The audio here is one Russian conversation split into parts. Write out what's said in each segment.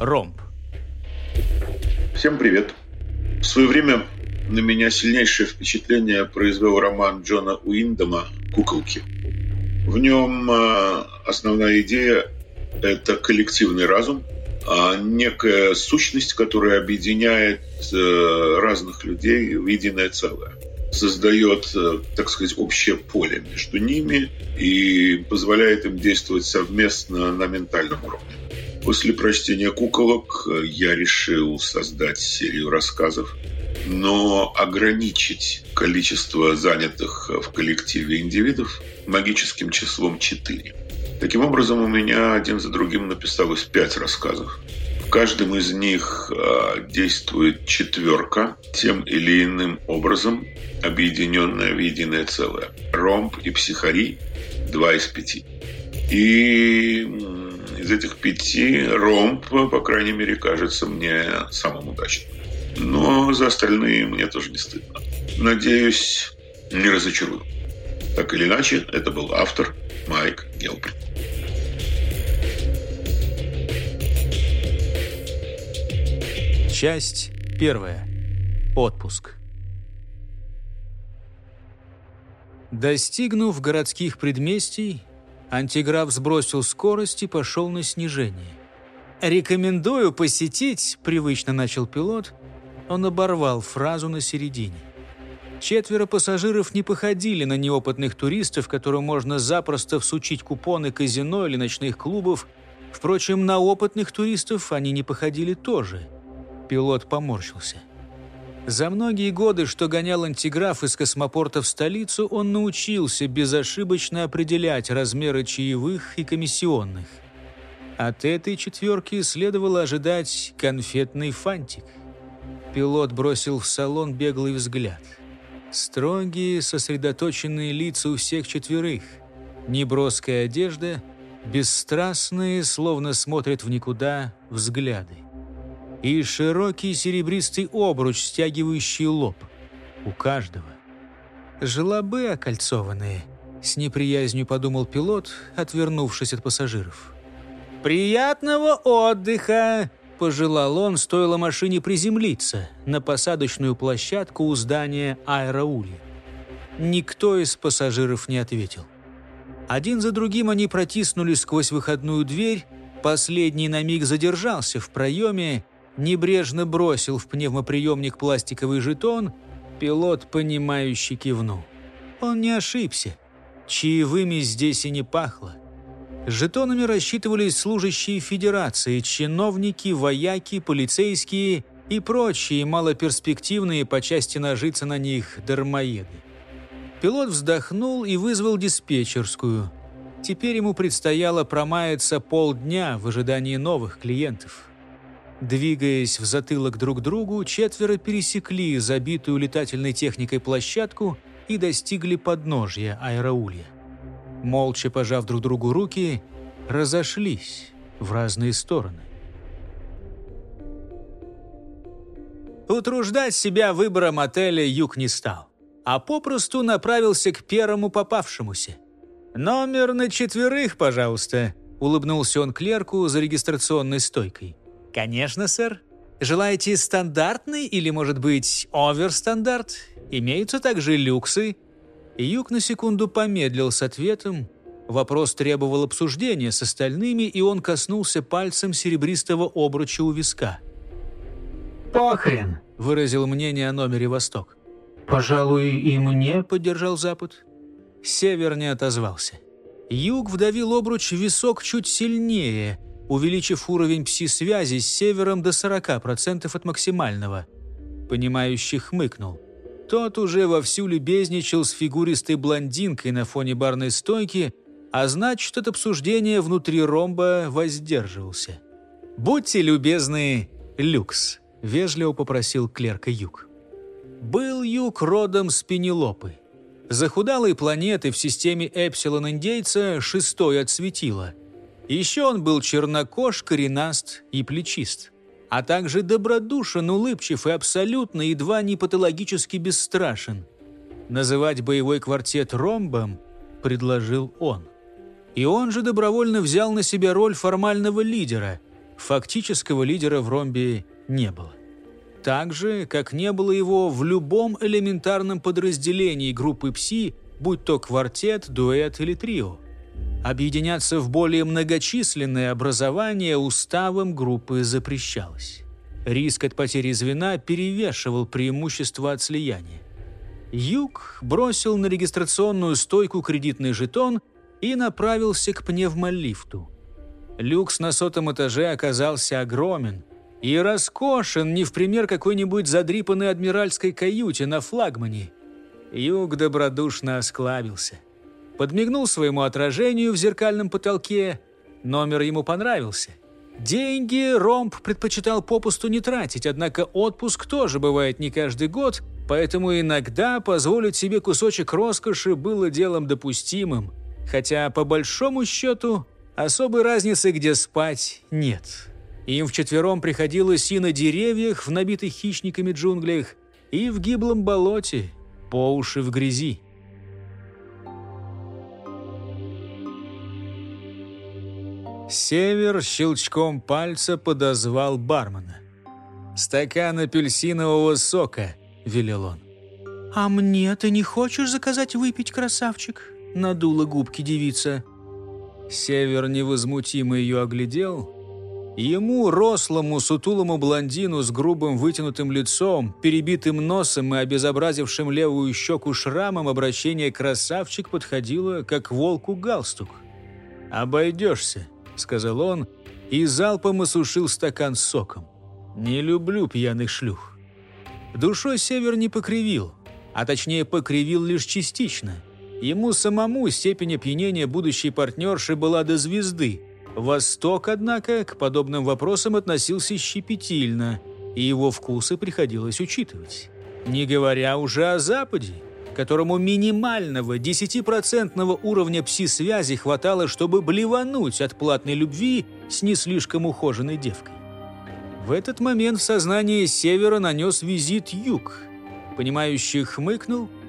Ромб. Всем привет. В свое время на меня сильнейшее впечатление произвел роман Джона Уиндома «Куколки». В нем э, основная идея – это коллективный разум, а некая сущность, которая объединяет э, разных людей в единое целое создает, э, так сказать, общее поле между ними и позволяет им действовать совместно на ментальном уровне. После прочтения «Куколок» я решил создать серию рассказов но ограничить количество занятых в коллективе индивидов магическим числом 4. Таким образом, у меня один за другим написалось 5 рассказов. В каждом из них э, действует четверка, тем или иным образом объединенная в единое целое. Ромб и психари – два из пяти. И из этих пяти ромб, по крайней мере, кажется мне самым удачным. Но за остальные мне тоже не стыдно. Надеюсь, не разочарую. Так или иначе, это был автор Майк Гелприн. Часть первая. Отпуск. Достигнув городских предместий, антиграф сбросил скорость и пошел на снижение. «Рекомендую посетить», — привычно начал пилот, он оборвал фразу на середине. Четверо пассажиров не походили на неопытных туристов, которым можно запросто всучить купоны казино или ночных клубов. Впрочем, на опытных туристов они не походили тоже. Пилот поморщился. За многие годы, что гонял антиграф из космопорта в столицу, он научился безошибочно определять размеры чаевых и комиссионных. От этой четверки следовало ожидать конфетный фантик – Пилот бросил в салон беглый взгляд. Строгие, сосредоточенные лица у всех четверых. Неброская одежда, бесстрастные, словно смотрят в никуда, взгляды. И широкий серебристый обруч, стягивающий лоб. У каждого. Желобы окольцованные. С неприязнью подумал пилот, отвернувшись от пассажиров. «Приятного отдыха!» пожелал он, стоило машине приземлиться на посадочную площадку у здания аэроули. Никто из пассажиров не ответил. Один за другим они протиснулись сквозь выходную дверь, последний на миг задержался в проеме, небрежно бросил в пневмоприемник пластиковый жетон, пилот, понимающий, кивнул. Он не ошибся. Чаевыми здесь и не пахло. Жетонами рассчитывались служащие Федерации, чиновники, вояки, полицейские и прочие малоперспективные по части нажиться на них дармоеды. Пилот вздохнул и вызвал диспетчерскую. Теперь ему предстояло промаяться полдня в ожидании новых клиентов. Двигаясь в затылок друг другу, четверо пересекли забитую летательной техникой площадку и достигли подножья аэроулья молча пожав друг другу руки, разошлись в разные стороны. Утруждать себя выбором отеля Юг не стал, а попросту направился к первому попавшемуся. «Номер на четверых, пожалуйста», — улыбнулся он клерку за регистрационной стойкой. «Конечно, сэр. Желаете стандартный или, может быть, оверстандарт? Имеются также люксы Юг на секунду помедлил с ответом. Вопрос требовал обсуждения с остальными, и он коснулся пальцем серебристого обруча у виска. «Похрен!» – выразил мнение о номере «Восток». «Пожалуй, и мне», – поддержал Запад. Север не отозвался. Юг вдавил обруч в висок чуть сильнее, увеличив уровень пси-связи с севером до 40% от максимального. Понимающий хмыкнул – тот уже вовсю любезничал с фигуристой блондинкой на фоне барной стойки, а значит, от обсуждения внутри ромба воздерживался. «Будьте любезны, люкс», — вежливо попросил клерка Юг. Был Юг родом с Пенелопы. Захудалой планеты в системе Эпсилон-индейца шестой от светила. Еще он был чернокож, коренаст и плечист. А также добродушен, улыбчив и абсолютно едва не патологически бесстрашен. Называть боевой квартет ромбом предложил он. И он же добровольно взял на себя роль формального лидера. Фактического лидера в ромбе не было. Так же, как не было его в любом элементарном подразделении группы ПСИ, будь то квартет, дуэт или трио. Объединяться в более многочисленное образование уставом группы запрещалось. Риск от потери звена перевешивал преимущество от слияния. Юг бросил на регистрационную стойку кредитный жетон и направился к пневмолифту. Люкс на сотом этаже оказался огромен и роскошен не в пример какой-нибудь задрипанной адмиральской каюте на флагмане. Юг добродушно осклабился. Подмигнул своему отражению в зеркальном потолке. Номер ему понравился. Деньги Ромб предпочитал попусту не тратить, однако отпуск тоже бывает не каждый год, поэтому иногда позволить себе кусочек роскоши было делом допустимым, хотя по большому счету особой разницы, где спать, нет. Им вчетвером приходилось и на деревьях в набитых хищниками джунглях, и в гиблом болоте, по уши в грязи. Север щелчком пальца подозвал бармена. «Стакан апельсинового сока», — велел он. «А мне ты не хочешь заказать выпить, красавчик?» — надула губки девица. Север невозмутимо ее оглядел. Ему, рослому, сутулому блондину с грубым вытянутым лицом, перебитым носом и обезобразившим левую щеку шрамом, обращение «красавчик» подходило, как волку галстук. «Обойдешься», — сказал он, и залпом осушил стакан с соком. «Не люблю пьяных шлюх». Душой Север не покривил, а точнее покривил лишь частично — Ему самому степень опьянения будущей партнерши была до звезды. Восток, однако, к подобным вопросам относился щепетильно, и его вкусы приходилось учитывать. Не говоря уже о Западе, которому минимального 10% уровня пси-связи хватало, чтобы блевануть от платной любви с не слишком ухоженной девкой. В этот момент в сознание Севера нанес визит Юг. Понимающий хмыкнул –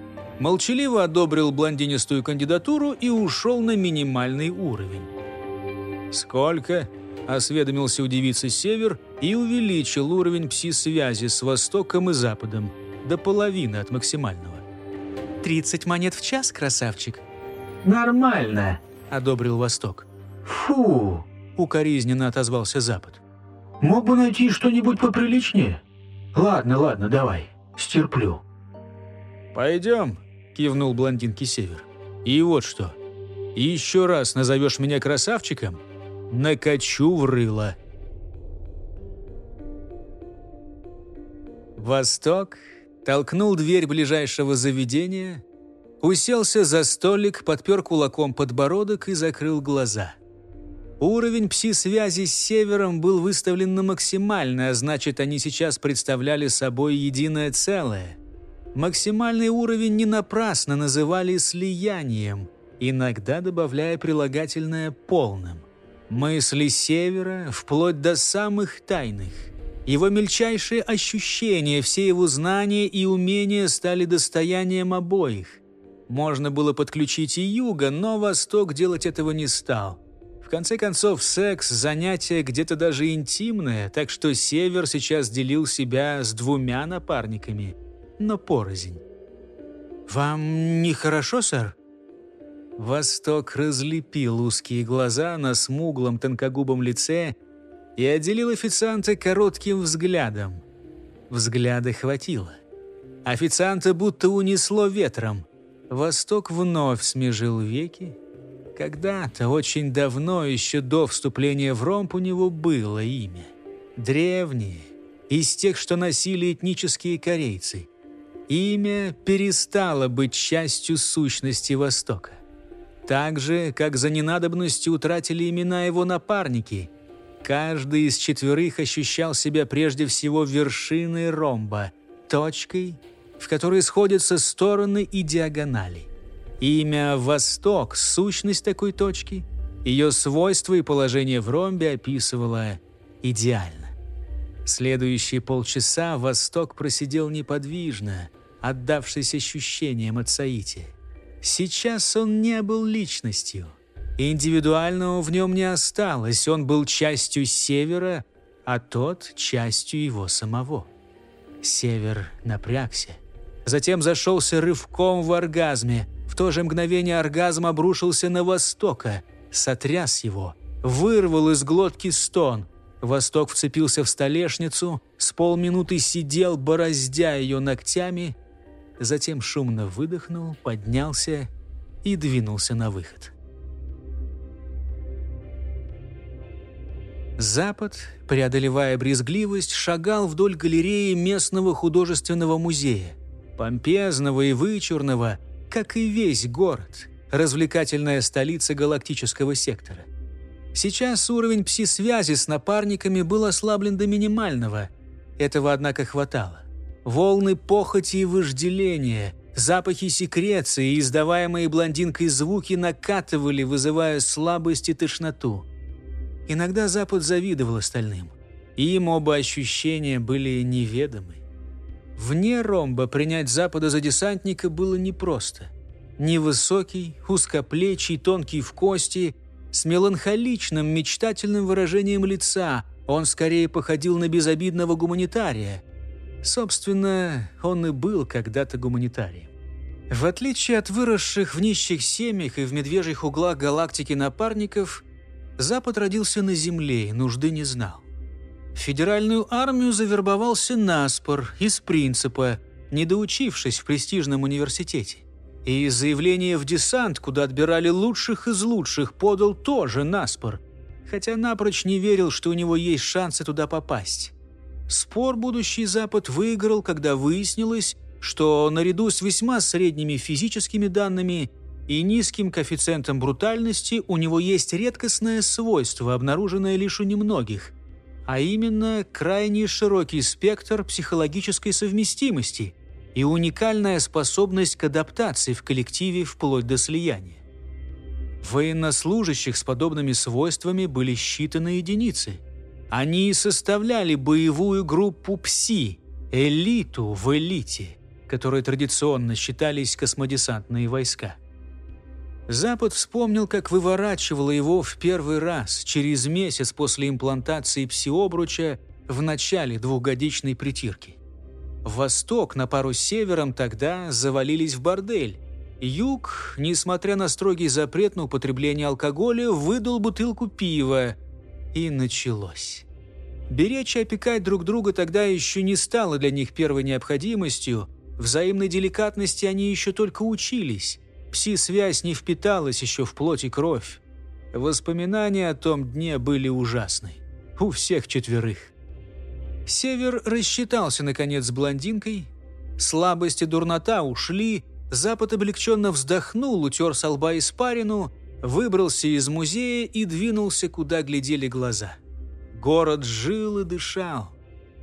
молчаливо одобрил блондинистую кандидатуру и ушел на минимальный уровень. «Сколько?» – осведомился у девицы Север и увеличил уровень пси-связи с Востоком и Западом до половины от максимального. «Тридцать монет в час, красавчик?» «Нормально», – одобрил Восток. «Фу!» – укоризненно отозвался Запад. «Мог бы найти что-нибудь поприличнее? Ладно, ладно, давай, стерплю». «Пойдем», — кивнул блондинке Север. «И вот что. Еще раз назовешь меня красавчиком, накачу в рыло». Восток толкнул дверь ближайшего заведения, уселся за столик, подпер кулаком подбородок и закрыл глаза. Уровень пси-связи с Севером был выставлен на максимальный, а значит, они сейчас представляли собой единое целое. Максимальный уровень не напрасно называли слиянием, иногда добавляя прилагательное «полным». Мысли Севера вплоть до самых тайных. Его мельчайшие ощущения, все его знания и умения стали достоянием обоих. Можно было подключить и Юга, но Восток делать этого не стал. В конце концов, секс – занятие где-то даже интимное, так что Север сейчас делил себя с двумя напарниками – но порознь. «Вам нехорошо, сэр?» Восток разлепил узкие глаза на смуглом тонкогубом лице и отделил официанта коротким взглядом. Взгляда хватило. Официанта будто унесло ветром. Восток вновь смежил веки. Когда-то, очень давно, еще до вступления в ромб, у него было имя. Древнее, из тех, что носили этнические корейцы. Имя перестало быть частью сущности Востока. Так же, как за ненадобностью утратили имена его напарники. Каждый из четверых ощущал себя прежде всего вершиной ромба, точкой, в которой сходятся стороны и диагонали. Имя «Восток» — сущность такой точки, ее свойства и положение в ромбе описывала идеально. Следующие полчаса Восток просидел неподвижно, отдавшись ощущениям от Саити. Сейчас он не был личностью. Индивидуального в нем не осталось, он был частью Севера, а тот — частью его самого. Север напрягся. Затем зашелся рывком в оргазме. В то же мгновение оргазм обрушился на Востока, сотряс его, вырвал из глотки стон. Восток вцепился в столешницу, с полминуты сидел, бороздя ее ногтями, затем шумно выдохнул, поднялся и двинулся на выход. Запад, преодолевая брезгливость, шагал вдоль галереи местного художественного музея, помпезного и вычурного, как и весь город, развлекательная столица галактического сектора. Сейчас уровень пси-связи с напарниками был ослаблен до минимального. Этого, однако, хватало. Волны похоти и вожделения, запахи секреции и издаваемые блондинкой звуки накатывали, вызывая слабость и тошноту. Иногда Запад завидовал остальным. Им оба ощущения были неведомы. Вне ромба принять Запада за десантника было непросто. Невысокий, узкоплечий, тонкий в кости, с меланхоличным, мечтательным выражением лица, он скорее походил на безобидного гуманитария. Собственно, он и был когда-то гуманитарием. В отличие от выросших в нищих семьях и в медвежьих углах галактики напарников, Запад родился на Земле и нужды не знал. В федеральную армию завербовался наспор, из принципа, не доучившись в престижном университете. И заявление в десант, куда отбирали лучших из лучших, подал тоже наспор, хотя напрочь не верил, что у него есть шансы туда попасть. Спор будущий Запад выиграл, когда выяснилось, что наряду с весьма средними физическими данными и низким коэффициентом брутальности у него есть редкостное свойство, обнаруженное лишь у немногих, а именно крайне широкий спектр психологической совместимости и уникальная способность к адаптации в коллективе вплоть до слияния. Военнослужащих с подобными свойствами были считаны единицы. Они составляли боевую группу ПСИ, элиту в элите, которые традиционно считались космодесантные войска. Запад вспомнил, как выворачивало его в первый раз, через месяц после имплантации псиобруча в начале двухгодичной притирки. Восток на пару с севером тогда завалились в бордель. Юг, несмотря на строгий запрет на употребление алкоголя, выдал бутылку пива. И началось. Беречь и опекать друг друга тогда еще не стало для них первой необходимостью. Взаимной деликатности они еще только учились. Пси-связь не впиталась еще в плоть и кровь. Воспоминания о том дне были ужасны. У всех четверых. Север рассчитался, наконец, с блондинкой. Слабость и дурнота ушли. Запад облегченно вздохнул, утер со лба испарину, выбрался из музея и двинулся, куда глядели глаза. Город жил и дышал.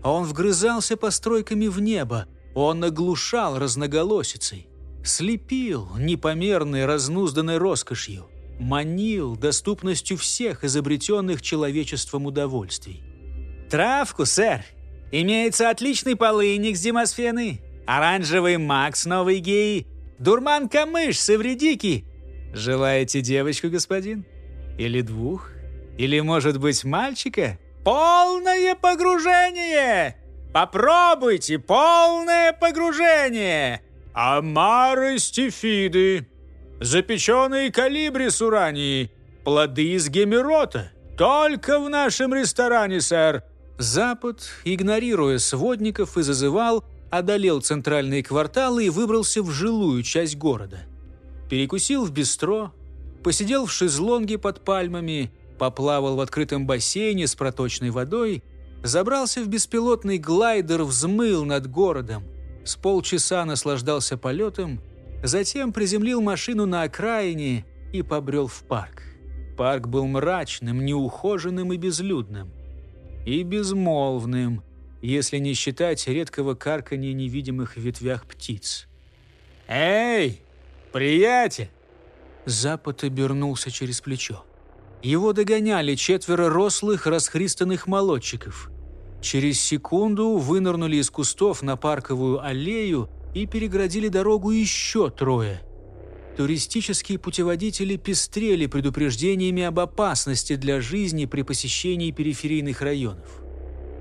Он вгрызался постройками в небо. Он оглушал разноголосицей слепил непомерной разнузданной роскошью, манил доступностью всех изобретенных человечеством удовольствий. «Травку, сэр! Имеется отличный полыник с демосфены, оранжевый макс новый гей, дурман-камыш с эвредики. Желаете девочку, господин? Или двух? Или, может быть, мальчика? Полное погружение! Попробуйте полное погружение!» Амары стефиды, запеченные калибрис урании, плоды из гемерота. Только в нашем ресторане, сэр. Запад, игнорируя сводников и зазывал, одолел центральные кварталы и выбрался в жилую часть города. Перекусил в бистро, посидел в шезлонге под пальмами, поплавал в открытом бассейне с проточной водой, забрался в беспилотный глайдер, взмыл над городом – с полчаса наслаждался полетом, затем приземлил машину на окраине и побрел в парк. Парк был мрачным, неухоженным и безлюдным. И безмолвным, если не считать редкого карканья невидимых в ветвях птиц. «Эй, приятель!» Запад обернулся через плечо. Его догоняли четверо рослых, расхристанных молодчиков. Через секунду вынырнули из кустов на парковую аллею и переградили дорогу еще трое. Туристические путеводители пестрели предупреждениями об опасности для жизни при посещении периферийных районов.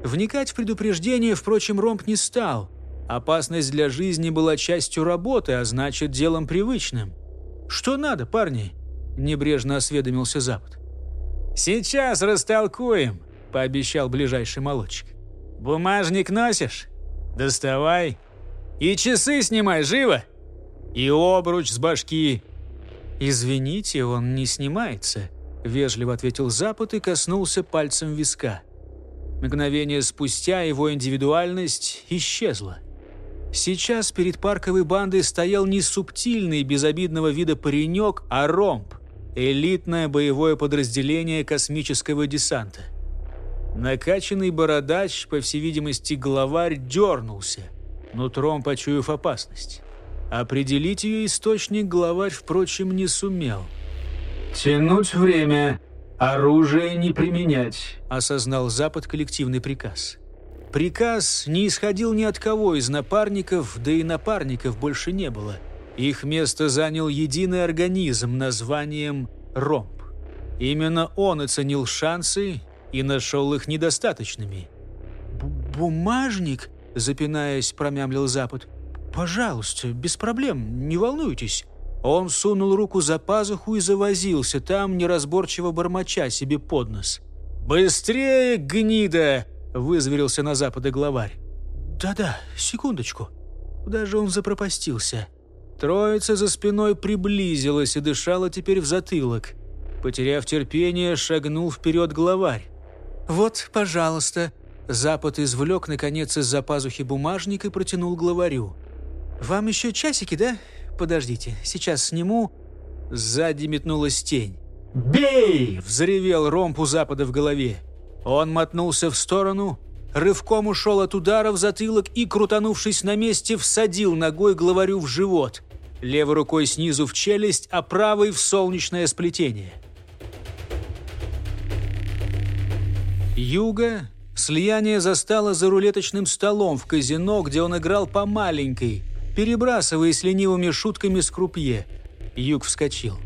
Вникать в предупреждения, впрочем, Ромб не стал. Опасность для жизни была частью работы, а значит, делом привычным. «Что надо, парни?» – небрежно осведомился Запад. «Сейчас растолкуем», – пообещал ближайший молодчик. «Бумажник носишь? Доставай. И часы снимай, живо! И обруч с башки!» «Извините, он не снимается», – вежливо ответил Запад и коснулся пальцем виска. Мгновение спустя его индивидуальность исчезла. Сейчас перед парковой бандой стоял не субтильный, безобидного вида паренек, а ромб – элитное боевое подразделение космического десанта. Накачанный бородач, по всей видимости, главарь, дернулся, нутром почуяв опасность. Определить ее источник главарь, впрочем, не сумел. «Тянуть время, оружие не применять», – осознал Запад коллективный приказ. Приказ не исходил ни от кого из напарников, да и напарников больше не было. Их место занял единый организм названием «Ромб». Именно он оценил шансы и нашел их недостаточными. «Бумажник?» – запинаясь, промямлил Запад. «Пожалуйста, без проблем, не волнуйтесь». Он сунул руку за пазуху и завозился там, неразборчиво бормоча себе под нос. «Быстрее, гнида!» – вызверился на западе главарь. «Да-да, секундочку. Куда же он запропастился?» Троица за спиной приблизилась и дышала теперь в затылок. Потеряв терпение, шагнул вперед главарь. «Вот, пожалуйста». Запад извлек, наконец, из-за пазухи бумажник и протянул главарю. «Вам еще часики, да? Подождите, сейчас сниму». Сзади метнулась тень. «Бей!» – взревел ромб у Запада в голове. Он мотнулся в сторону, рывком ушел от удара в затылок и, крутанувшись на месте, всадил ногой главарю в живот. Левой рукой снизу в челюсть, а правой в солнечное сплетение. Юга слияние застало за рулеточным столом в казино, где он играл по маленькой, перебрасываясь ленивыми шутками с крупье. Юг вскочил.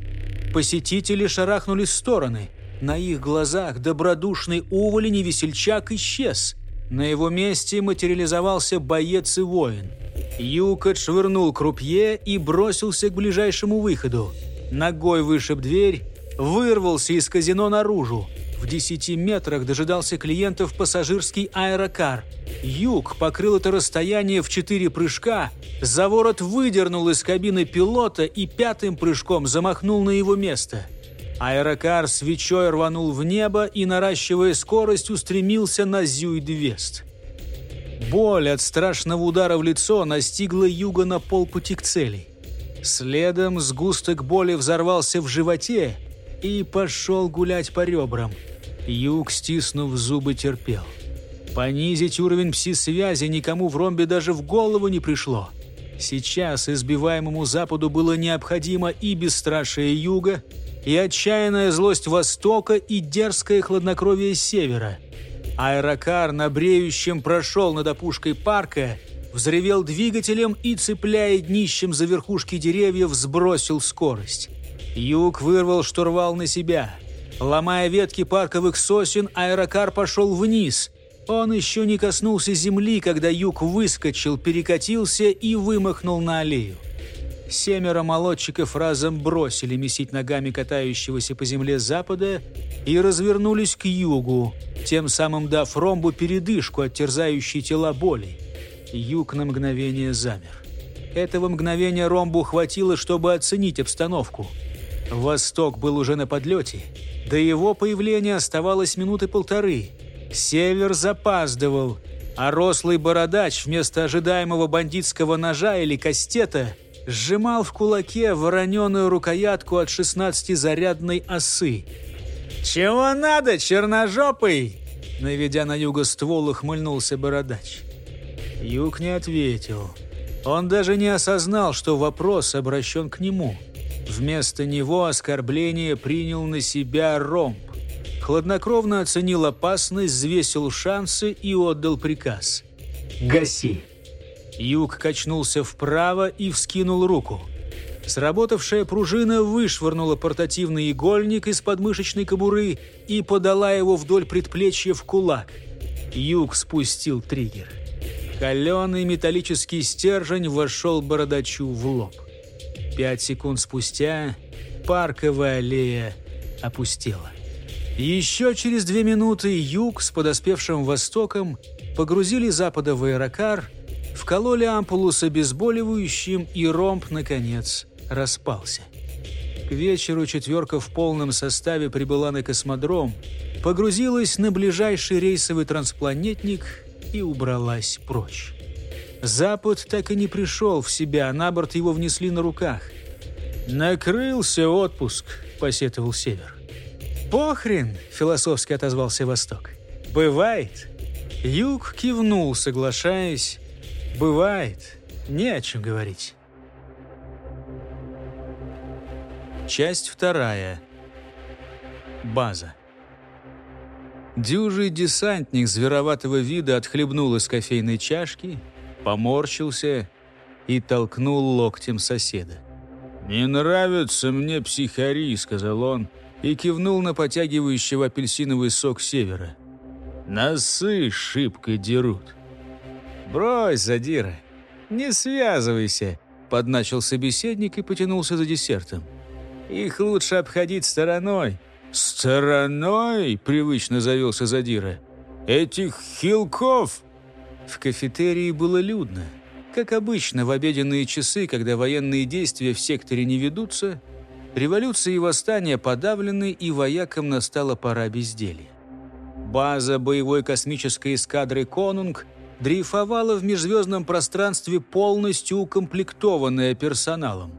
Посетители шарахнулись в стороны. На их глазах добродушный уволень и весельчак исчез. На его месте материализовался боец и воин. Юг отшвырнул крупье и бросился к ближайшему выходу. Ногой вышиб дверь, вырвался из казино наружу. В десяти метрах дожидался клиентов пассажирский аэрокар. Юг покрыл это расстояние в четыре прыжка, за ворот выдернул из кабины пилота и пятым прыжком замахнул на его место. Аэрокар свечой рванул в небо и, наращивая скорость, устремился на Зюйд-Вест. Боль от страшного удара в лицо настигла Юга на полпути к цели. Следом сгусток боли взорвался в животе и пошел гулять по ребрам – Юг, стиснув зубы, терпел. Понизить уровень пси-связи никому в ромбе даже в голову не пришло. Сейчас избиваемому Западу было необходимо и бесстрашие Юга, и отчаянная злость Востока, и дерзкое хладнокровие Севера. Аэрокар на бреющем прошел над опушкой парка, взревел двигателем и, цепляя днищем за верхушки деревьев, сбросил скорость. Юг вырвал штурвал на себя – Ломая ветки парковых сосен, аэрокар пошел вниз. Он еще не коснулся земли, когда юг выскочил, перекатился и вымахнул на аллею. Семеро молодчиков разом бросили месить ногами катающегося по земле запада и развернулись к югу, тем самым дав ромбу передышку от терзающей тела боли. Юг на мгновение замер. Этого мгновения ромбу хватило, чтобы оценить обстановку. Восток был уже на подлете – до его появления оставалось минуты полторы. Север запаздывал, а рослый бородач вместо ожидаемого бандитского ножа или кастета сжимал в кулаке вороненую рукоятку от 16-зарядной осы. «Чего надо, черножопый?» Наведя на юго ствол, ухмыльнулся бородач. Юг не ответил. Он даже не осознал, что вопрос обращен к нему. Вместо него оскорбление принял на себя ромб. Хладнокровно оценил опасность, взвесил шансы и отдал приказ. «Гаси!» Юг качнулся вправо и вскинул руку. Сработавшая пружина вышвырнула портативный игольник из подмышечной кобуры и подала его вдоль предплечья в кулак. Юг спустил триггер. Каленый металлический стержень вошел бородачу в лоб. Пять секунд спустя парковая аллея опустела. Еще через две минуты Юг с подоспевшим Востоком погрузили Запада в аэрокар, вкололи ампулу с обезболивающим, и ромб, наконец, распался. К вечеру четверка в полном составе прибыла на космодром, погрузилась на ближайший рейсовый транспланетник и убралась прочь. Запад так и не пришел в себя, на борт его внесли на руках. «Накрылся отпуск», — посетовал Север. «Похрен!» — философски отозвался Восток. «Бывает». Юг кивнул, соглашаясь. «Бывает. Не о чем говорить». Часть вторая. База. Дюжий десантник звероватого вида отхлебнул из кофейной чашки, поморщился и толкнул локтем соседа. «Не нравятся мне психари», — сказал он, и кивнул на потягивающего апельсиновый сок севера. «Носы шибко дерут». «Брось, задира, не связывайся», — подначил собеседник и потянулся за десертом. Их лучше обходить стороной». «Стороной?» — привычно завелся Задира. «Этих хилков!» В кафетерии было людно. Как обычно, в обеденные часы, когда военные действия в секторе не ведутся, революция и восстания подавлены, и воякам настала пора безделья. База боевой космической эскадры «Конунг» дрейфовала в межзвездном пространстве полностью укомплектованная персоналом.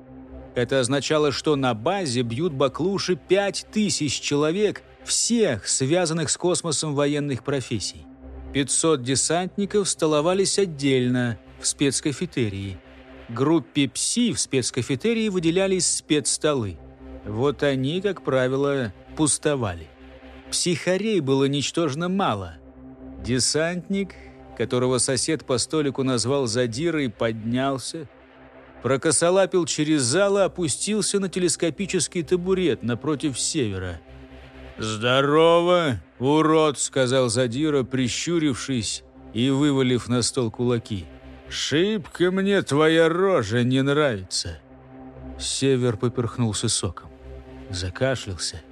Это означало, что на базе бьют баклуши 5000 человек, всех связанных с космосом военных профессий. 500 десантников столовались отдельно, в спецкафетерии. Группе ПСИ в спецкафетерии выделялись спецстолы. Вот они, как правило, пустовали. Психарей было ничтожно мало. Десантник, которого сосед по столику назвал Задирой, поднялся – прокосолапил через зал и опустился на телескопический табурет напротив севера. «Здорово, урод!» — сказал Задира, прищурившись и вывалив на стол кулаки. «Шибко мне твоя рожа не нравится!» Север поперхнулся соком. Закашлялся.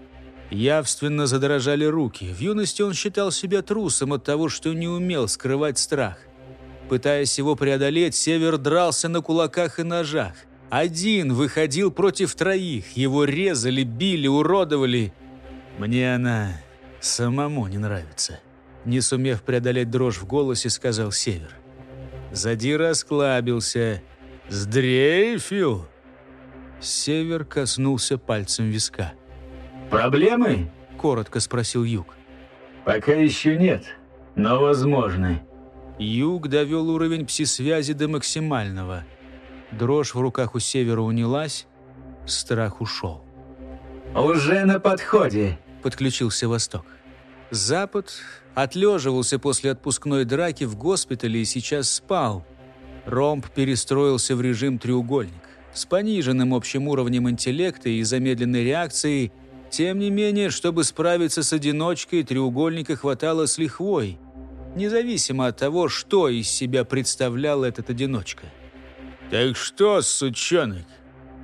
Явственно задрожали руки. В юности он считал себя трусом от того, что не умел скрывать страх. Пытаясь его преодолеть, Север дрался на кулаках и ножах. Один выходил против троих. Его резали, били, уродовали. Мне она самому не нравится. Не сумев преодолеть дрожь в голосе, сказал Север. Задир осклабился. «Сдрейфил!» Север коснулся пальцем виска. «Проблемы?» – коротко спросил Юг. «Пока еще нет, но возможны». Юг довел уровень пси-связи до максимального. Дрожь в руках у севера унялась, страх ушел. «Уже на подходе», — подключился Восток. Запад отлеживался после отпускной драки в госпитале и сейчас спал. Ромб перестроился в режим треугольник. С пониженным общим уровнем интеллекта и замедленной реакцией, тем не менее, чтобы справиться с одиночкой, треугольника хватало с лихвой — независимо от того, что из себя представлял этот одиночка. «Так что, сучонок,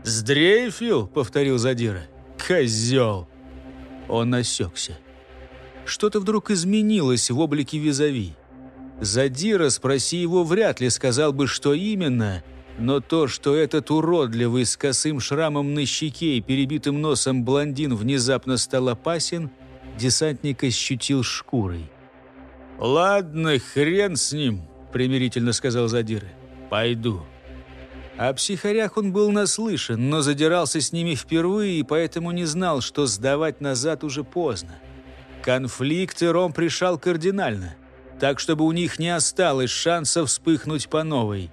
сдрейфил?» — повторил Задира. «Козел!» Он осекся. Что-то вдруг изменилось в облике визави. Задира, спроси его, вряд ли сказал бы, что именно, но то, что этот уродливый с косым шрамом на щеке и перебитым носом блондин внезапно стал опасен, десантник ощутил шкурой. «Ладно, хрен с ним», — примирительно сказал Задиры. «Пойду». О психарях он был наслышан, но задирался с ними впервые, и поэтому не знал, что сдавать назад уже поздно. Конфликты Ром пришал кардинально, так, чтобы у них не осталось шанса вспыхнуть по новой.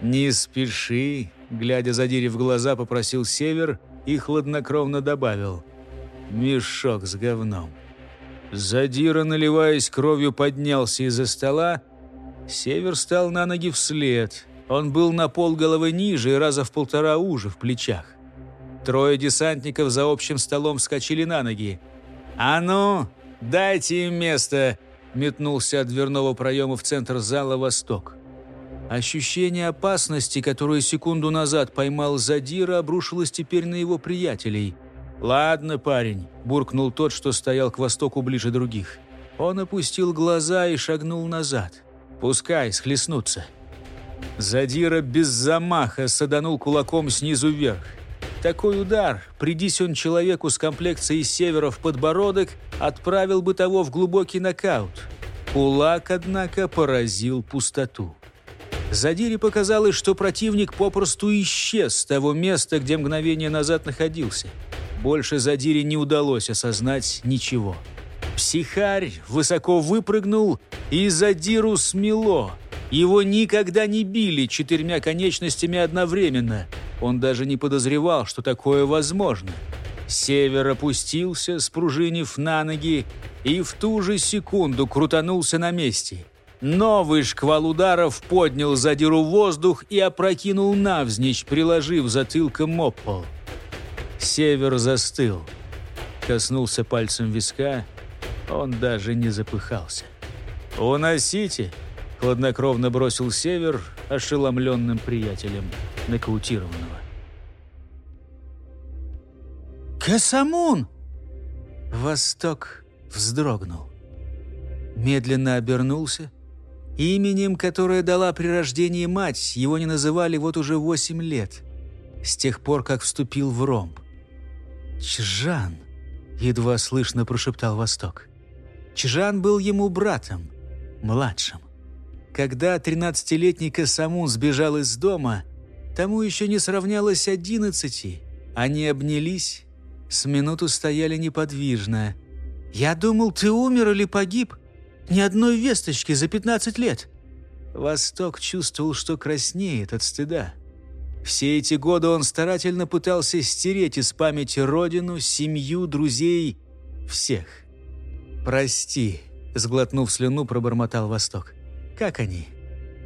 «Не спеши», — глядя задире в глаза, попросил Север и хладнокровно добавил. «Мешок с говном». Задира, наливаясь кровью, поднялся из-за стола. Север стал на ноги вслед. Он был на пол головы ниже и раза в полтора уже в плечах. Трое десантников за общим столом вскочили на ноги. «А ну, дайте им место!» метнулся от дверного проема в центр зала «Восток». Ощущение опасности, которое секунду назад поймал Задира, обрушилось теперь на его приятелей – «Ладно, парень», – буркнул тот, что стоял к востоку ближе других. Он опустил глаза и шагнул назад. «Пускай схлестнутся». Задира без замаха саданул кулаком снизу вверх. Такой удар, придись он человеку с комплекцией севера в подбородок, отправил бы того в глубокий нокаут. Кулак, однако, поразил пустоту. Задире показалось, что противник попросту исчез с того места, где мгновение назад находился – больше Задире не удалось осознать ничего. Психарь высоко выпрыгнул, и Задиру смело. Его никогда не били четырьмя конечностями одновременно. Он даже не подозревал, что такое возможно. Север опустился, спружинив на ноги, и в ту же секунду крутанулся на месте. Новый шквал ударов поднял задиру воздух и опрокинул навзничь, приложив затылком об. Север застыл. Коснулся пальцем виска. Он даже не запыхался. «Уносите!» — хладнокровно бросил Север ошеломленным приятелем нокаутированного. «Касамун!» Восток вздрогнул. Медленно обернулся. Именем, которое дала при рождении мать, его не называли вот уже восемь лет. С тех пор, как вступил в ромб. «Чжан!» — едва слышно прошептал Восток. Чжан был ему братом, младшим. Когда тринадцатилетний Касамун сбежал из дома, тому еще не сравнялось одиннадцати. Они обнялись, с минуту стояли неподвижно. «Я думал, ты умер или погиб? Ни одной весточки за пятнадцать лет!» Восток чувствовал, что краснеет от стыда. Все эти годы он старательно пытался стереть из памяти родину, семью, друзей, всех. «Прости», — сглотнув слюну, пробормотал Восток. «Как они?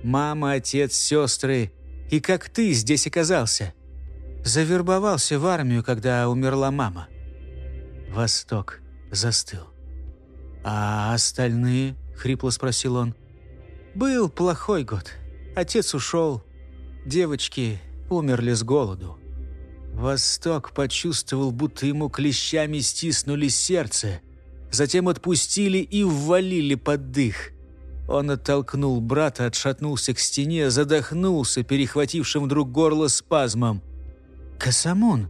Мама, отец, сестры. И как ты здесь оказался?» Завербовался в армию, когда умерла мама. Восток застыл. «А остальные?» — хрипло спросил он. «Был плохой год. Отец ушел. Девочки умерли с голоду. Восток почувствовал, будто ему клещами стиснули сердце, затем отпустили и ввалили под дых. Он оттолкнул брата, отшатнулся к стене, задохнулся, перехватившим вдруг горло спазмом. «Косомон!»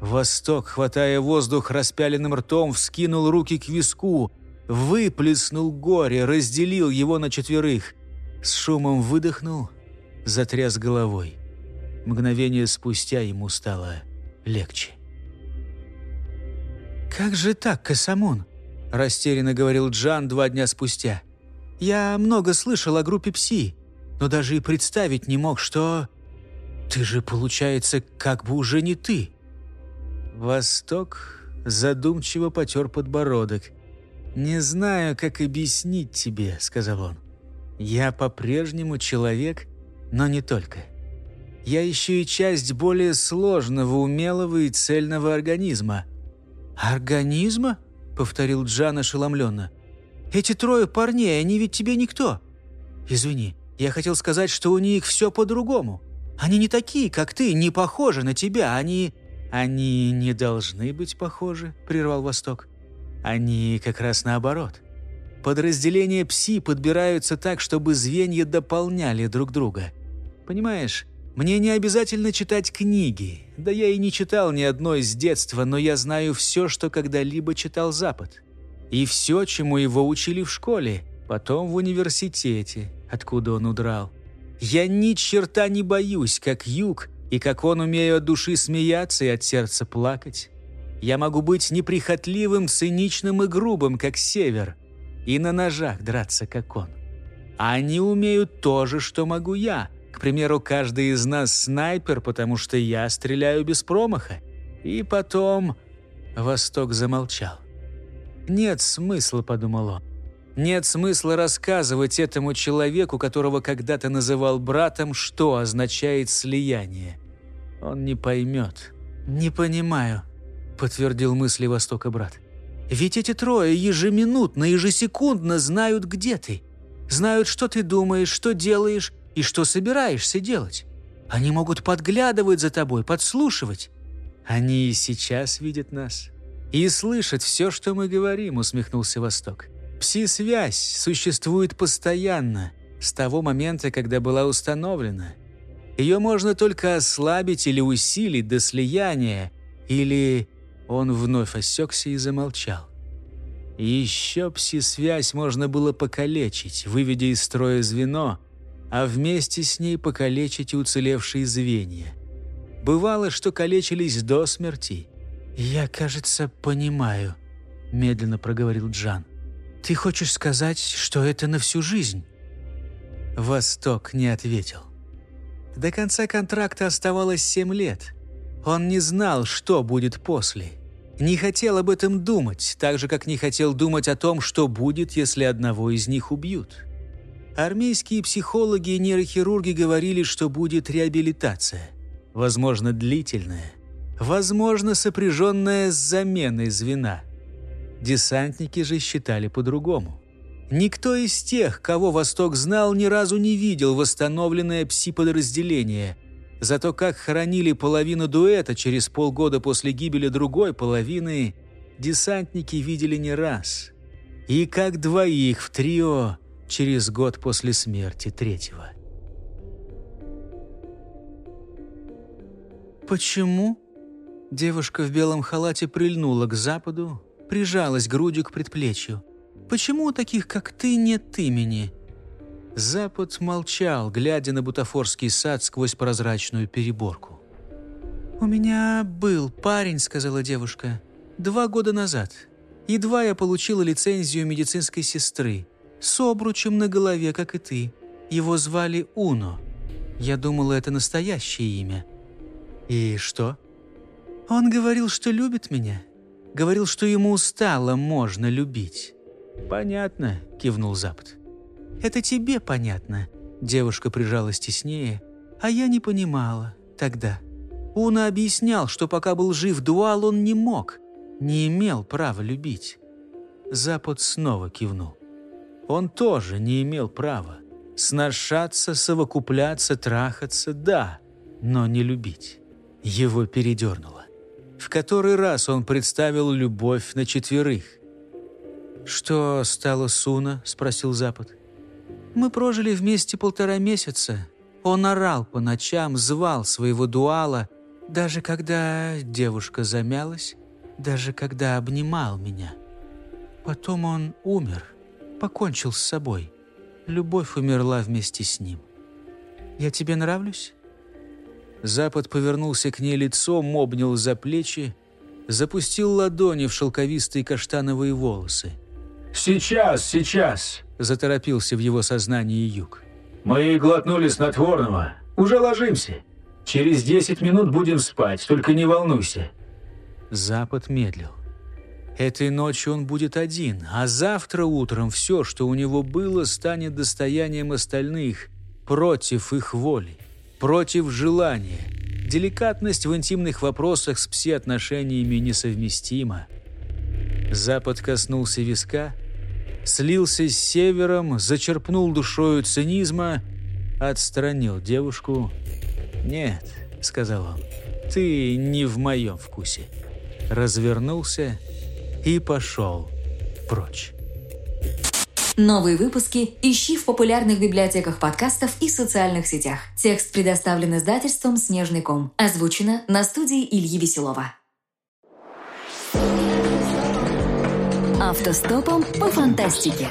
Восток, хватая воздух распяленным ртом, вскинул руки к виску, выплеснул горе, разделил его на четверых. С шумом выдохнул, затряс головой. Мгновение спустя ему стало легче. «Как же так, Касамон?» – растерянно говорил Джан два дня спустя. «Я много слышал о группе Пси, но даже и представить не мог, что... Ты же, получается, как бы уже не ты». Восток задумчиво потер подбородок. «Не знаю, как объяснить тебе», — сказал он. «Я по-прежнему человек, но не только я еще и часть более сложного, умелого и цельного организма». «Организма?» — повторил Джан ошеломленно. «Эти трое парней, они ведь тебе никто». «Извини, я хотел сказать, что у них все по-другому. Они не такие, как ты, не похожи на тебя, они...» «Они не должны быть похожи», — прервал Восток. «Они как раз наоборот. Подразделения ПСИ подбираются так, чтобы звенья дополняли друг друга. Понимаешь, мне не обязательно читать книги. Да я и не читал ни одной с детства, но я знаю все, что когда-либо читал Запад. И все, чему его учили в школе, потом в университете, откуда он удрал. Я ни черта не боюсь, как юг, И как он умею от души смеяться и от сердца плакать. Я могу быть неприхотливым, циничным и грубым, как север, и на ножах драться, как он. А они умеют то же, что могу я. К примеру, каждый из нас снайпер, потому что я стреляю без промаха. И потом... Восток замолчал. «Нет смысла», — подумал он. «Нет смысла рассказывать этому человеку, которого когда-то называл братом, что означает слияние. Он не поймет». «Не понимаю», — подтвердил мысли Востока брат. «Ведь эти трое ежеминутно, ежесекундно знают, где ты. Знают, что ты думаешь, что делаешь и что собираешься делать. Они могут подглядывать за тобой, подслушивать. Они и сейчас видят нас. И слышат все, что мы говорим», — усмехнулся Восток. «Пси-связь существует постоянно, с того момента, когда была установлена. Ее можно только ослабить или усилить до слияния, или...» Он вновь осекся и замолчал. еще пси-связь можно было покалечить, выведя из строя звено, а вместе с ней покалечить и уцелевшие звенья. Бывало, что калечились до смерти. «Я, кажется, понимаю», — медленно проговорил Джан. «Ты хочешь сказать, что это на всю жизнь?» Восток не ответил. До конца контракта оставалось семь лет. Он не знал, что будет после. Не хотел об этом думать, так же, как не хотел думать о том, что будет, если одного из них убьют. Армейские психологи и нейрохирурги говорили, что будет реабилитация – возможно, длительная, возможно, сопряженная с заменой звена. Десантники же считали по-другому. Никто из тех, кого Восток знал, ни разу не видел восстановленное пси-подразделение. Зато как хоронили половину дуэта через полгода после гибели другой половины, десантники видели не раз. И как двоих в трио через год после смерти третьего. «Почему?» Девушка в белом халате прильнула к западу, прижалась грудью к предплечью. «Почему у таких, как ты, нет имени?» Запад молчал, глядя на бутафорский сад сквозь прозрачную переборку. «У меня был парень», — сказала девушка, — «два года назад. Едва я получила лицензию медицинской сестры, с обручем на голове, как и ты. Его звали Уно. Я думала, это настоящее имя. «И что?» «Он говорил, что любит меня. Говорил, что ему стало можно любить». «Понятно», — кивнул Запад. «Это тебе понятно», — девушка прижалась теснее. «А я не понимала тогда. Уна объяснял, что пока был жив Дуал, он не мог, не имел права любить». Запад снова кивнул. Он тоже не имел права. Сношаться, совокупляться, трахаться – да, но не любить. Его передернуло. В который раз он представил любовь на четверых. «Что стало с Уна?» – спросил Запад. «Мы прожили вместе полтора месяца. Он орал по ночам, звал своего дуала, даже когда девушка замялась, даже когда обнимал меня. Потом он умер, покончил с собой. Любовь умерла вместе с ним. Я тебе нравлюсь?» Запад повернулся к ней лицом, обнял за плечи, запустил ладони в шелковистые каштановые волосы. «Сейчас, сейчас!» – заторопился в его сознании юг. «Мы глотнули снотворного. Уже ложимся. Через десять минут будем спать, только не волнуйся». Запад медлил. Этой ночью он будет один, а завтра утром все, что у него было, станет достоянием остальных, против их воли против желания. Деликатность в интимных вопросах с пси-отношениями несовместима. Запад коснулся виска, слился с севером, зачерпнул душою цинизма, отстранил девушку. «Нет», — сказал он, — «ты не в моем вкусе». Развернулся и пошел прочь. Новые выпуски ищи в популярных библиотеках подкастов и социальных сетях. Текст предоставлен издательством «Снежный ком». Озвучено на студии Ильи Веселова. Автостопом по фантастике.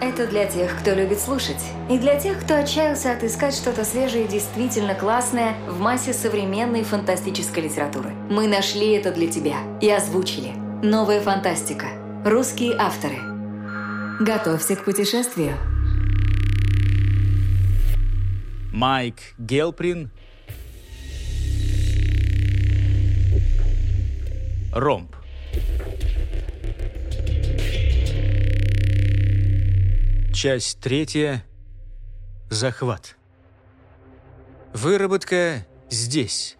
Это для тех, кто любит слушать, и для тех, кто отчаялся отыскать что-то свежее и действительно классное в массе современной фантастической литературы. Мы нашли это для тебя и озвучили. Новая фантастика. Русские авторы. Готовься к путешествию. Майк Гелприн. Ромб. Часть третья. Захват. Выработка здесь.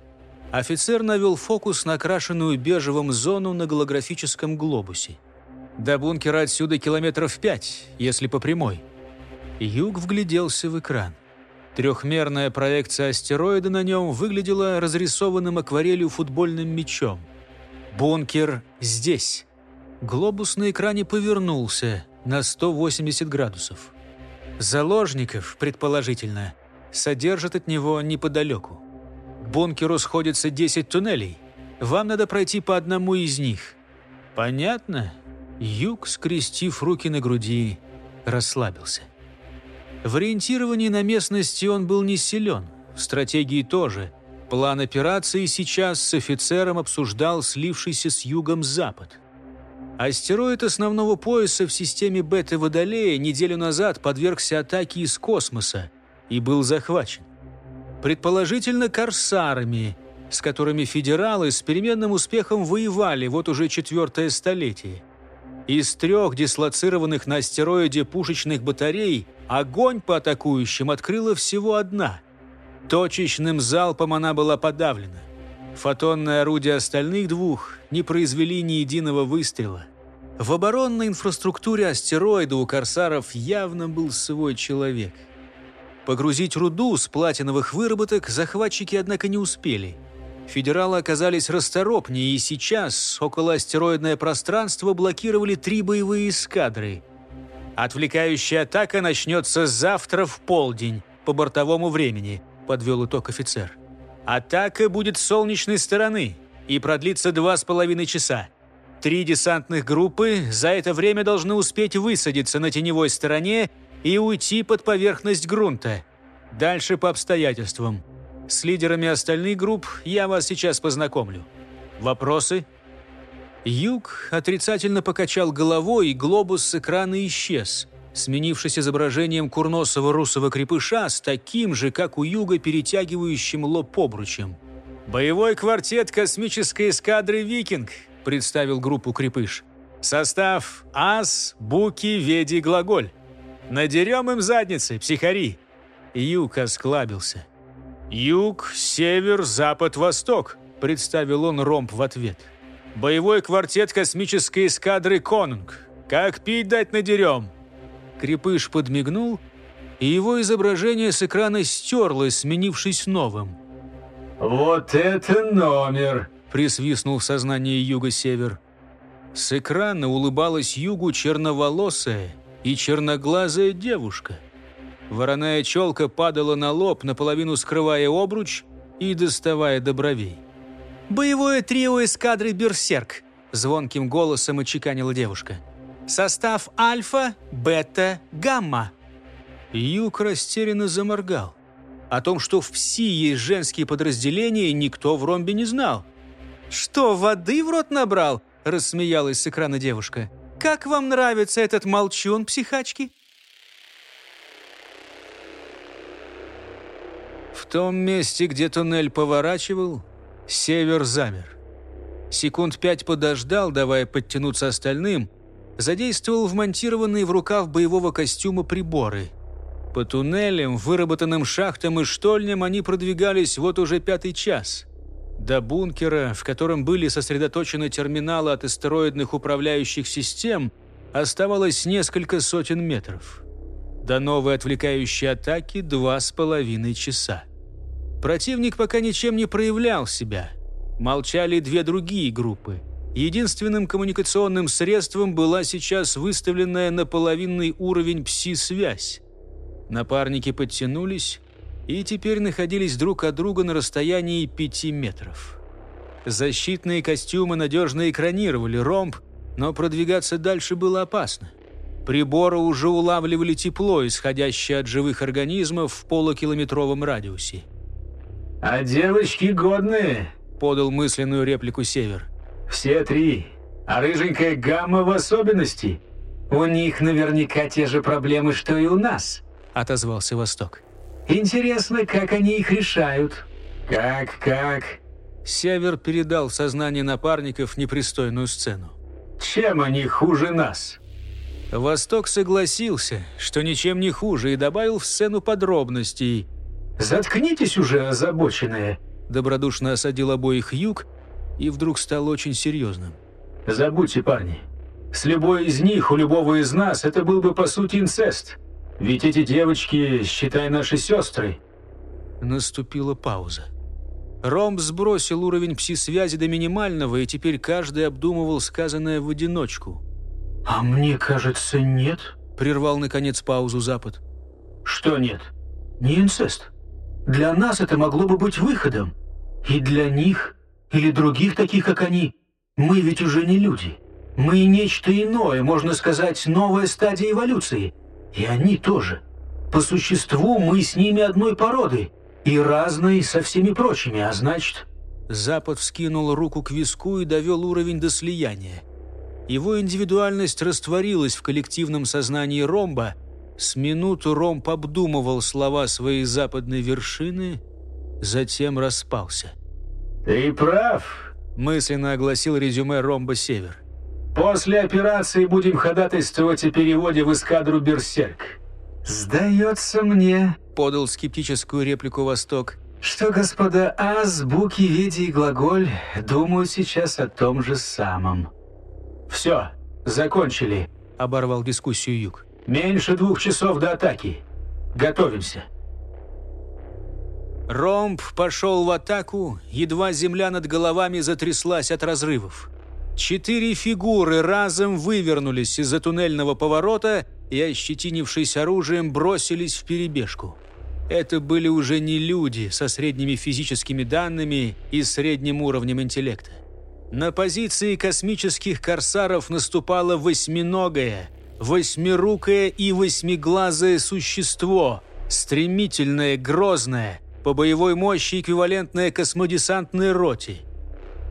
Офицер навел фокус на крашеную бежевым зону на голографическом глобусе. До бункера отсюда километров пять, если по прямой. Юг вгляделся в экран. Трехмерная проекция астероида на нем выглядела разрисованным акварелью футбольным мячом. Бункер здесь. Глобус на экране повернулся на 180 градусов. Заложников, предположительно, содержат от него неподалеку. К бункеру сходятся 10 туннелей. Вам надо пройти по одному из них. Понятно? Юг, скрестив руки на груди, расслабился. В ориентировании на местности он был не силен, в стратегии тоже. План операции сейчас с офицером обсуждал слившийся с югом Запад. Астероид основного пояса в системе Бета-Водолея неделю назад подвергся атаке из космоса и был захвачен. Предположительно, корсарами, с которыми федералы с переменным успехом воевали вот уже четвертое столетие. Из трех дислоцированных на астероиде пушечных батарей огонь по атакующим открыла всего одна. Точечным залпом она была подавлена. Фотонные орудия остальных двух не произвели ни единого выстрела. В оборонной инфраструктуре астероида у корсаров явно был свой человек. Погрузить руду с платиновых выработок захватчики, однако, не успели – федералы оказались расторопнее, и сейчас околоастероидное пространство блокировали три боевые эскадры. «Отвлекающая атака начнется завтра в полдень по бортовому времени», – подвел итог офицер. «Атака будет с солнечной стороны и продлится два с половиной часа. Три десантных группы за это время должны успеть высадиться на теневой стороне и уйти под поверхность грунта. Дальше по обстоятельствам. С лидерами остальных групп я вас сейчас познакомлю. Вопросы?» Юг отрицательно покачал головой, и глобус с экрана исчез, сменившись изображением курносого русого крепыша с таким же, как у Юга, перетягивающим лоб обручем. «Боевой квартет космической эскадры «Викинг», — представил группу крепыш. «Состав Ас, Буки, Веди, Глаголь. Надерем им задницы, психари». Юг осклабился. «Юг, север, запад, восток», – представил он ромб в ответ. «Боевой квартет космической эскадры «Конунг». Как пить дать надерем?» Крепыш подмигнул, и его изображение с экрана стерлось, сменившись новым. «Вот это номер!» – присвистнул в сознании юга-север. С экрана улыбалась югу черноволосая и черноглазая девушка – Вороная челка падала на лоб, наполовину скрывая обруч и доставая до бровей. «Боевое трио эскадры «Берсерк», — звонким голосом отчеканила девушка. «Состав Альфа, Бета, Гамма». Юг растерянно заморгал. О том, что в ПСИ есть женские подразделения, никто в ромбе не знал. «Что, воды в рот набрал?» – рассмеялась с экрана девушка. «Как вам нравится этот молчун, психачки?» том месте, где туннель поворачивал, север замер. Секунд пять подождал, давая подтянуться остальным, задействовал вмонтированные в рукав боевого костюма приборы. По туннелям, выработанным шахтам и штольням они продвигались вот уже пятый час. До бункера, в котором были сосредоточены терминалы от астероидных управляющих систем, оставалось несколько сотен метров. До новой отвлекающей атаки два с половиной часа. Противник пока ничем не проявлял себя. Молчали две другие группы. Единственным коммуникационным средством была сейчас выставленная на половинный уровень пси-связь. Напарники подтянулись и теперь находились друг от друга на расстоянии пяти метров. Защитные костюмы надежно экранировали ромб, но продвигаться дальше было опасно. Приборы уже улавливали тепло, исходящее от живых организмов в полукилометровом радиусе. «А девочки годные», — подал мысленную реплику Север. «Все три. А рыженькая гамма в особенности. У них наверняка те же проблемы, что и у нас», — отозвался Восток. «Интересно, как они их решают». «Как, как?» Север передал в сознание напарников непристойную сцену. «Чем они хуже нас?» Восток согласился, что ничем не хуже, и добавил в сцену подробностей. «Заткнитесь уже, озабоченные!» Добродушно осадил обоих юг и вдруг стал очень серьезным. «Забудьте, парни. С любой из них, у любого из нас, это был бы по сути инцест. Ведь эти девочки, считай, наши сестры». Наступила пауза. Ромб сбросил уровень пси-связи до минимального, и теперь каждый обдумывал сказанное в одиночку. «А мне кажется, нет», — прервал, наконец, паузу Запад. «Что нет? Не инцест. Для нас это могло бы быть выходом. И для них, или других таких, как они, мы ведь уже не люди. Мы нечто иное, можно сказать, новая стадия эволюции. И они тоже. По существу мы с ними одной породы» и разный со всеми прочими, а значит...» Запад вскинул руку к виску и довел уровень до слияния. Его индивидуальность растворилась в коллективном сознании Ромба. С минуту Ромб обдумывал слова своей западной вершины, затем распался. «Ты прав», — мысленно огласил резюме Ромба Север. «После операции будем ходатайствовать о переводе в эскадру «Берсерк». «Сдается мне», — подал скептическую реплику Восток, «что господа Аз, Буки, Веди и Глаголь думают сейчас о том же самом». «Все, закончили», — оборвал дискуссию Юг. «Меньше двух часов до атаки. Готовимся». Ромб пошел в атаку, едва земля над головами затряслась от разрывов. Четыре фигуры разом вывернулись из-за туннельного поворота и, ощетинившись оружием, бросились в перебежку. Это были уже не люди со средними физическими данными и средним уровнем интеллекта. На позиции космических корсаров наступало восьминогое, восьмирукое и восьмиглазое существо, стремительное, грозное, по боевой мощи эквивалентное космодесантной роте.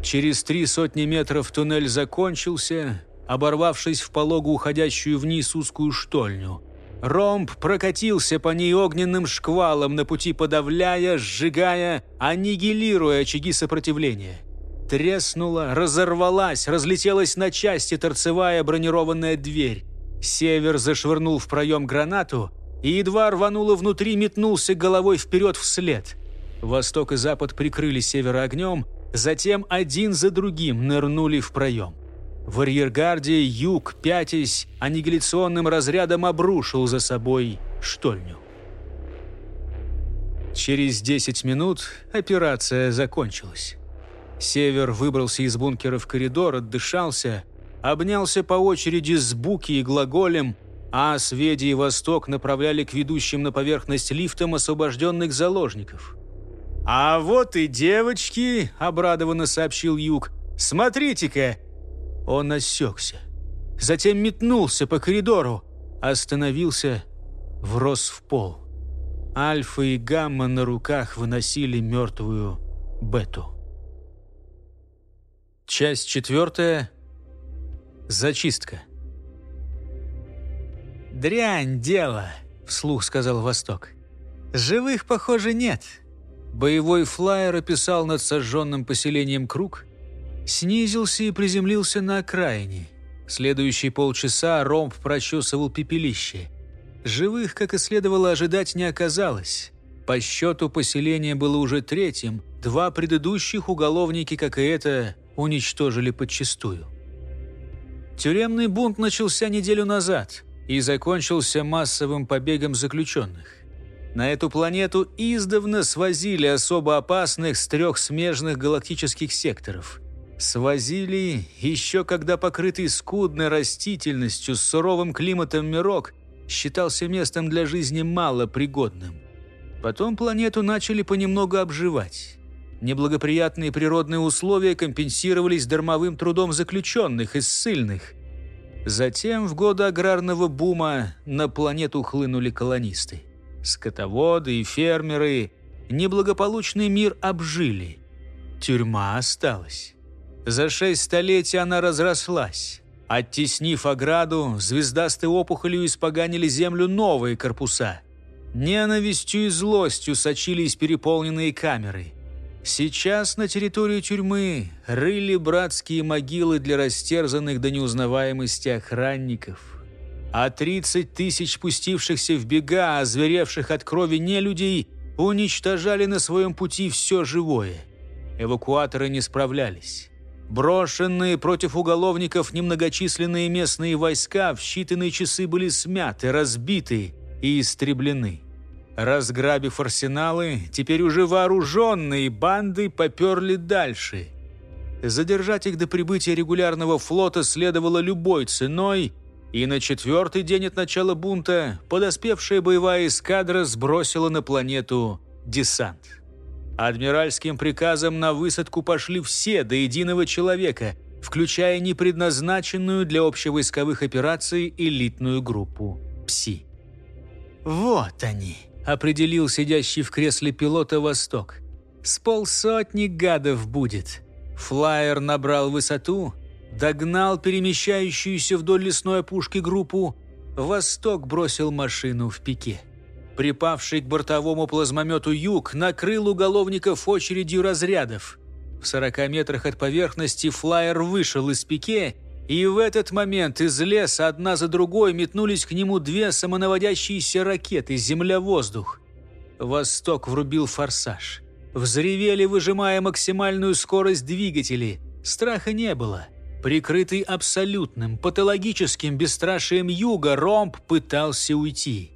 Через три сотни метров туннель закончился, оборвавшись в пологу уходящую вниз узкую штольню. Ромб прокатился по ней огненным шквалом на пути подавляя, сжигая, аннигилируя очаги сопротивления. Треснула, разорвалась, разлетелась на части торцевая бронированная дверь. Север зашвырнул в проем гранату и едва рвануло внутри, метнулся головой вперед вслед. Восток и запад прикрыли севера огнем, затем один за другим нырнули в проем. В арьергарде юг, пятясь, аннигиляционным разрядом обрушил за собой штольню. Через 10 минут операция закончилась. Север выбрался из бункера в коридор, отдышался, обнялся по очереди с Буки и Глаголем, а Сведи и Восток направляли к ведущим на поверхность лифтам освобожденных заложников. «А вот и девочки!» – обрадованно сообщил Юг. «Смотрите-ка, он осекся. Затем метнулся по коридору, остановился, врос в пол. Альфа и гамма на руках выносили мертвую бету. Часть четвертая. Зачистка. «Дрянь дело», — вслух сказал Восток. «Живых, похоже, нет». Боевой флайер описал над сожженным поселением круг, снизился и приземлился на окраине. Следующие полчаса ромб прочесывал пепелище. Живых, как и следовало ожидать, не оказалось. По счету поселение было уже третьим, два предыдущих уголовники, как и это, уничтожили подчистую. Тюремный бунт начался неделю назад и закончился массовым побегом заключенных. На эту планету издавна свозили особо опасных с трех смежных галактических секторов – Свозили еще когда покрытый скудной растительностью с суровым климатом мирок считался местом для жизни малопригодным. Потом планету начали понемногу обживать. Неблагоприятные природные условия компенсировались дармовым трудом заключенных и ссыльных. Затем, в годы аграрного бума, на планету хлынули колонисты. Скотоводы и фермеры неблагополучный мир обжили. Тюрьма осталась. За шесть столетий она разрослась. Оттеснив ограду, звездастой опухолью испоганили землю новые корпуса. Ненавистью и злостью сочились переполненные камеры. Сейчас на территорию тюрьмы рыли братские могилы для растерзанных до неузнаваемости охранников. А 30 тысяч пустившихся в бега, озверевших от крови нелюдей, уничтожали на своем пути все живое. Эвакуаторы не справлялись. Брошенные против уголовников немногочисленные местные войска в считанные часы были смяты, разбиты и истреблены. Разграбив арсеналы, теперь уже вооруженные банды поперли дальше. Задержать их до прибытия регулярного флота следовало любой ценой, и на четвертый день от начала бунта подоспевшая боевая эскадра сбросила на планету десант. Адмиральским приказом на высадку пошли все до единого человека, включая непредназначенную для общевойсковых операций элитную группу «ПСИ». «Вот они», — определил сидящий в кресле пилота «Восток». «С полсотни гадов будет». Флайер набрал высоту, догнал перемещающуюся вдоль лесной опушки группу, «Восток» бросил машину в пике припавший к бортовому плазмомету «Юг», накрыл уголовников очередью разрядов. В 40 метрах от поверхности флайер вышел из пике, и в этот момент из леса одна за другой метнулись к нему две самонаводящиеся ракеты «Земля-воздух». «Восток» врубил форсаж. Взревели, выжимая максимальную скорость двигателей. Страха не было. Прикрытый абсолютным, патологическим бесстрашием юга, ромб пытался уйти.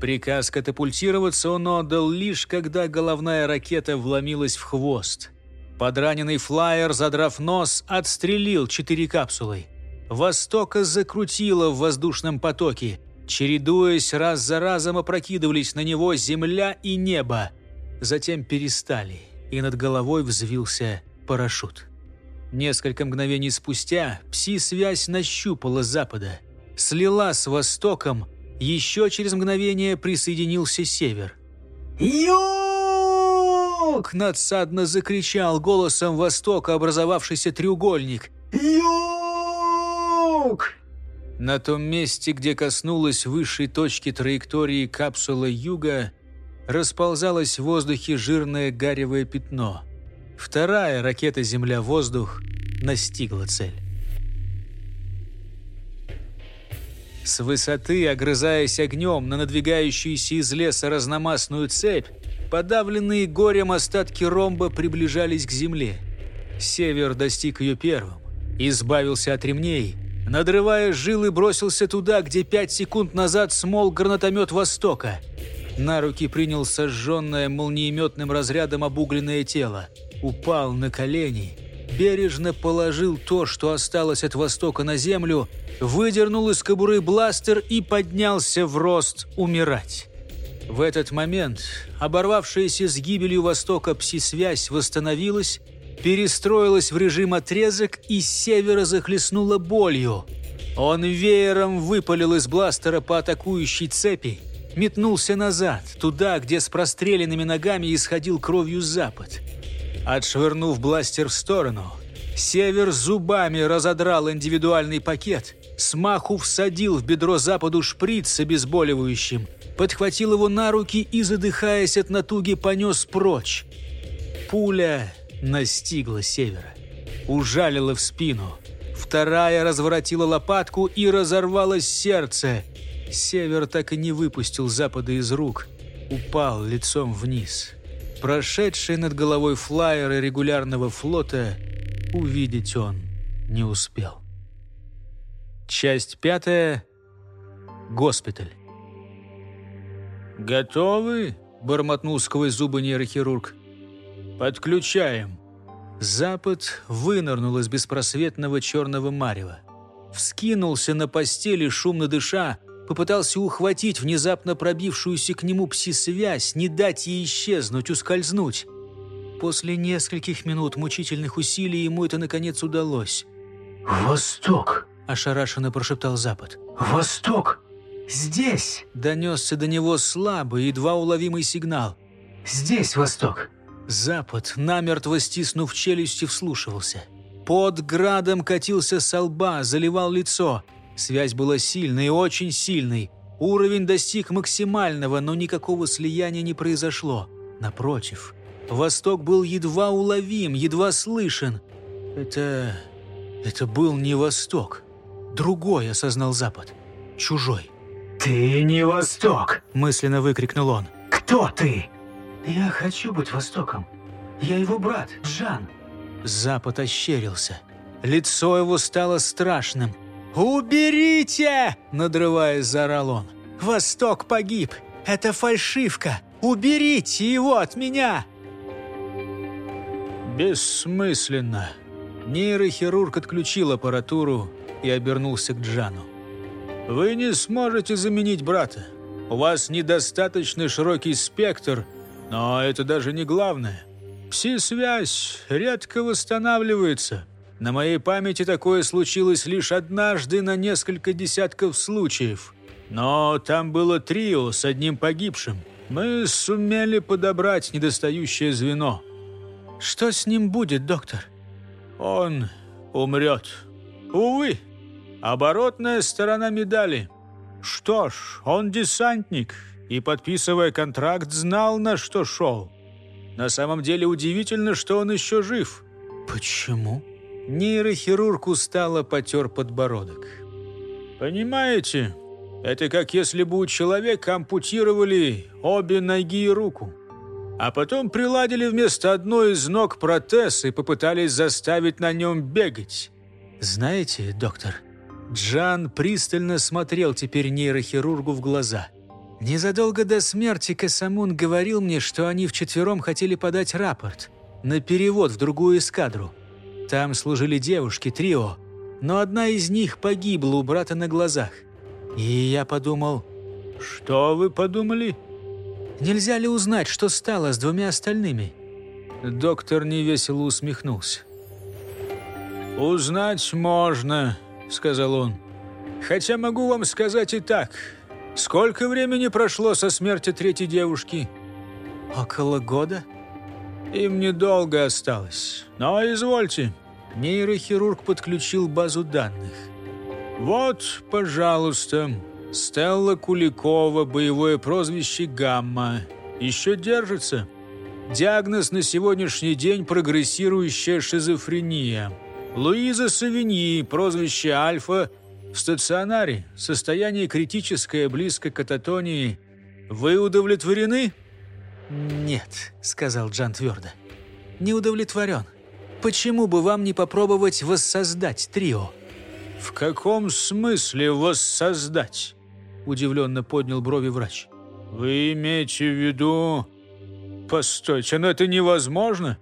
Приказ катапультироваться он отдал лишь, когда головная ракета вломилась в хвост. Подраненный флайер, задрав нос, отстрелил четыре капсулы. Востока закрутило в воздушном потоке. Чередуясь, раз за разом опрокидывались на него земля и небо. Затем перестали, и над головой взвился парашют. Несколько мгновений спустя пси-связь нащупала запада, слила с востоком, еще через мгновение присоединился север. «Юг!» – надсадно закричал голосом востока образовавшийся треугольник. «Юг!» На том месте, где коснулась высшей точки траектории капсула юга, расползалось в воздухе жирное гаревое пятно. Вторая ракета «Земля-воздух» настигла цель. С высоты, огрызаясь огнем на надвигающуюся из леса разномастную цепь, подавленные горем остатки ромба приближались к земле. Север достиг ее первым, избавился от ремней, надрывая жилы, бросился туда, где пять секунд назад смол гранатомет Востока. На руки принял сожженное молниеметным разрядом обугленное тело, упал на колени – бережно положил то, что осталось от востока на землю, выдернул из кобуры бластер и поднялся в рост умирать. В этот момент оборвавшаяся с гибелью Востока пси-связь восстановилась, перестроилась в режим отрезок и с севера захлестнула болью. Он веером выпалил из бластера по атакующей цепи, метнулся назад, туда, где с простреленными ногами исходил кровью запад – Отшвырнув бластер в сторону, Север зубами разодрал индивидуальный пакет, смаху всадил в бедро Западу шприц с обезболивающим, подхватил его на руки и, задыхаясь от натуги, понес прочь. Пуля настигла Севера, ужалила в спину. Вторая разворотила лопатку и разорвалось сердце. Север так и не выпустил Запада из рук, упал лицом вниз прошедший над головой флайеры регулярного флота, увидеть он не успел. Часть пятая. Госпиталь. «Готовы?» – бормотнул сквозь зубы нейрохирург. «Подключаем». Запад вынырнул из беспросветного черного марева. Вскинулся на постели, шумно дыша, попытался ухватить внезапно пробившуюся к нему пси-связь, не дать ей исчезнуть, ускользнуть. После нескольких минут мучительных усилий ему это наконец удалось. «Восток!» – ошарашенно прошептал Запад. «Восток! Здесь!» – донесся до него слабый, едва уловимый сигнал. «Здесь Восток!» Запад, намертво стиснув челюсти, вслушивался. Под градом катился со лба, заливал лицо. Связь была сильной, очень сильной. Уровень достиг максимального, но никакого слияния не произошло. Напротив, Восток был едва уловим, едва слышен. Это... это был не Восток. Другой осознал Запад. Чужой. «Ты не Восток!» – мысленно выкрикнул он. «Кто ты?» «Я хочу быть Востоком. Я его брат, Джан». Запад ощерился. Лицо его стало страшным. «Уберите!» – надрываясь, заорал он. «Восток погиб! Это фальшивка! Уберите его от меня!» Бессмысленно. Нейрохирург отключил аппаратуру и обернулся к Джану. «Вы не сможете заменить брата. У вас недостаточно широкий спектр, но это даже не главное. Пси-связь редко восстанавливается. На моей памяти такое случилось лишь однажды на несколько десятков случаев. Но там было трио с одним погибшим. Мы сумели подобрать недостающее звено. Что с ним будет, доктор? Он умрет. Увы, оборотная сторона медали. Что ж, он десантник, и, подписывая контракт, знал, на что шел. На самом деле удивительно, что он еще жив. Почему? Нейрохирург устало потер подбородок. Понимаете, это как если бы у человека ампутировали обе ноги и руку. А потом приладили вместо одной из ног протез и попытались заставить на нем бегать. Знаете, доктор, Джан пристально смотрел теперь нейрохирургу в глаза – Незадолго до смерти Касамун говорил мне, что они вчетвером хотели подать рапорт на перевод в другую эскадру. Там служили девушки, трио, но одна из них погибла у брата на глазах. И я подумал... «Что вы подумали?» «Нельзя ли узнать, что стало с двумя остальными?» Доктор невесело усмехнулся. «Узнать можно», — сказал он. «Хотя могу вам сказать и так. Сколько времени прошло со смерти третьей девушки? Около года. Им недолго осталось. Но извольте. Нейрохирург подключил базу данных. Вот, пожалуйста, Стелла Куликова, боевое прозвище «Гамма». Еще держится. Диагноз на сегодняшний день – прогрессирующая шизофрения. Луиза Савиньи, прозвище «Альфа», в стационаре состояние критическое, близко к кататонии. Вы удовлетворены? Нет, сказал Джан твердо. Не удовлетворен. Почему бы вам не попробовать воссоздать трио? В каком смысле воссоздать? Удивленно поднял брови врач. Вы имеете в виду... Постойте, но это невозможно.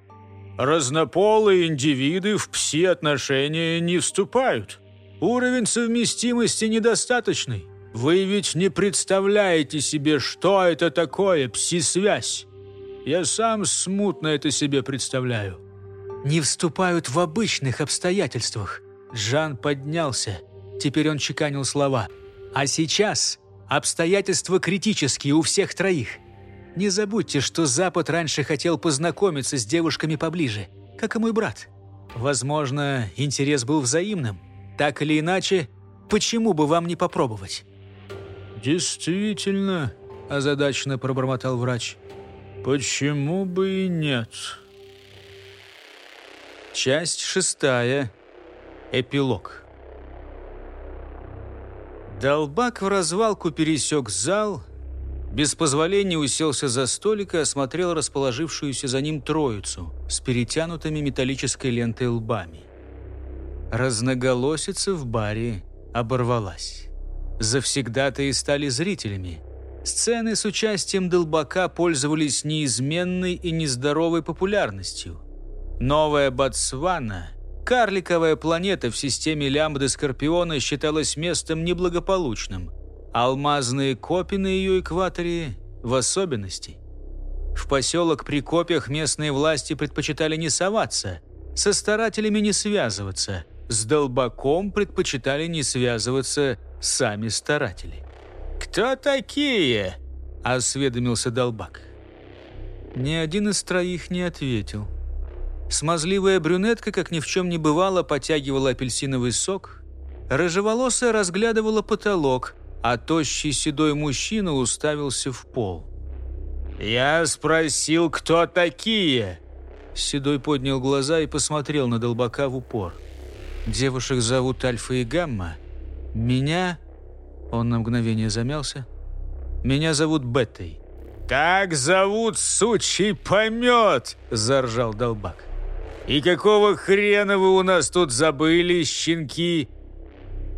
Разнополые индивиды в пси-отношения не вступают. Уровень совместимости недостаточный. Вы ведь не представляете себе, что это такое пси-связь. Я сам смутно это себе представляю. Не вступают в обычных обстоятельствах. Жан поднялся. Теперь он чеканил слова. А сейчас обстоятельства критические у всех троих. Не забудьте, что Запад раньше хотел познакомиться с девушками поближе, как и мой брат. Возможно, интерес был взаимным. Так или иначе, почему бы вам не попробовать?» «Действительно», – озадаченно пробормотал врач. «Почему бы и нет?» Часть шестая. Эпилог. Долбак в развалку пересек зал, без позволения уселся за столик и осмотрел расположившуюся за ним троицу с перетянутыми металлической лентой лбами. Разноголосица в баре оборвалась. Завсегда-то и стали зрителями. Сцены с участием Долбака пользовались неизменной и нездоровой популярностью. Новая Ботсвана, карликовая планета в системе Лямбды Скорпиона, считалась местом неблагополучным. Алмазные копи на ее экваторе в особенности. В поселок при копьях местные власти предпочитали не соваться, со старателями не связываться – С долбаком предпочитали не связываться сами старатели. «Кто такие?» – осведомился долбак. Ни один из троих не ответил. Смазливая брюнетка, как ни в чем не бывало, потягивала апельсиновый сок. Рыжеволосая разглядывала потолок, а тощий седой мужчина уставился в пол. «Я спросил, кто такие?» Седой поднял глаза и посмотрел на Долбака в упор. «Девушек зовут Альфа и Гамма. Меня...» Он на мгновение замялся. «Меня зовут Беттой». «Так зовут сучий помет!» – заржал Долбак. «И какого хрена вы у нас тут забыли, щенки?»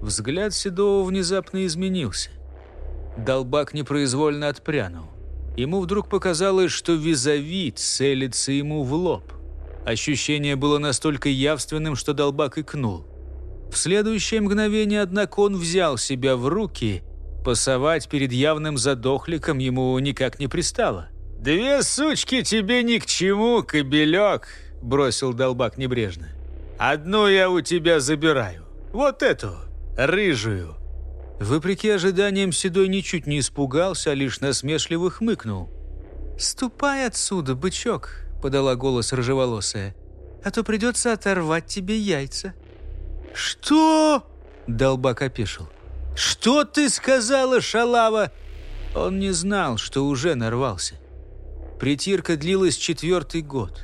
Взгляд Седова внезапно изменился. Долбак непроизвольно отпрянул. Ему вдруг показалось, что визави целится ему в лоб. Ощущение было настолько явственным, что Долбак икнул. В следующее мгновение, однако, он взял себя в руки. Пасовать перед явным задохликом ему никак не пристало. «Две сучки тебе ни к чему, кобелек!» – бросил Долбак небрежно. «Одну я у тебя забираю. Вот эту, рыжую». Вопреки ожиданиям, Седой ничуть не испугался, а лишь насмешливо хмыкнул. «Ступай отсюда, бычок», — подала голос рыжеволосая, «а то придется оторвать тебе яйца». «Что?» — долбак опешил. «Что ты сказала, шалава?» Он не знал, что уже нарвался. Притирка длилась четвертый год.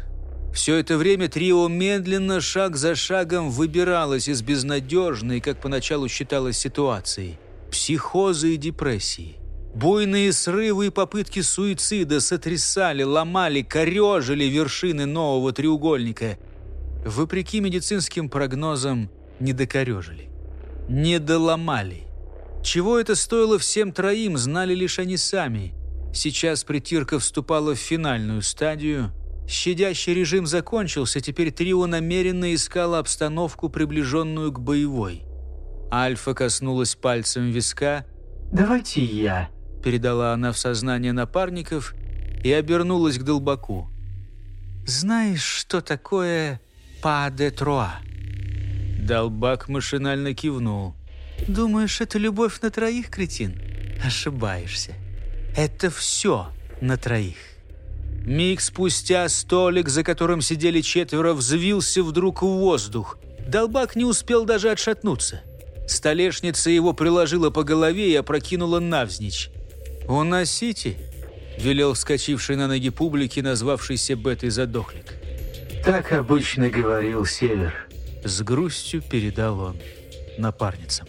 Все это время трио медленно, шаг за шагом, выбиралось из безнадежной, как поначалу считалось, ситуации – психозы и депрессии. Буйные срывы и попытки суицида сотрясали, ломали, корежили вершины нового треугольника. Вопреки медицинским прогнозам, не докорежили. Не доломали. Чего это стоило всем троим, знали лишь они сами. Сейчас притирка вступала в финальную стадию. Щадящий режим закончился, теперь трио намеренно искало обстановку, приближенную к боевой. Альфа коснулась пальцем виска. «Давайте я», — передала она в сознание напарников и обернулась к Долбаку. «Знаешь, что такое «па де троа»?» Долбак машинально кивнул. «Думаешь, это любовь на троих, кретин? Ошибаешься. Это все на троих». Миг спустя столик, за которым сидели четверо, взвился вдруг в воздух. Долбак не успел даже отшатнуться. Столешница его приложила по голове и опрокинула навзничь. «Уносите!» – велел вскочивший на ноги публики, назвавшийся Бетой Задохлик. «Так обычно говорил Север», – с грустью передал он напарницам.